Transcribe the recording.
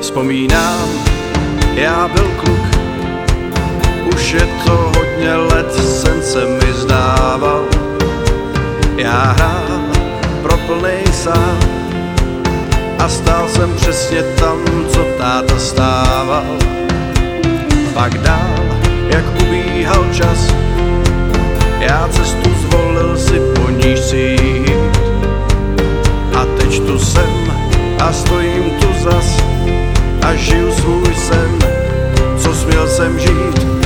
Vzpomínám, já byl kluk, už je to hodně let, sen se mi zdával. Já hrál pro plnej sám a stál jsem přesně tam, co táta stával. Pak dál, jak ubíhal čas, já cestu zvolil si po níž si jít. A teď tu jsem a stojím žiju svůj sen, co směl jsem žít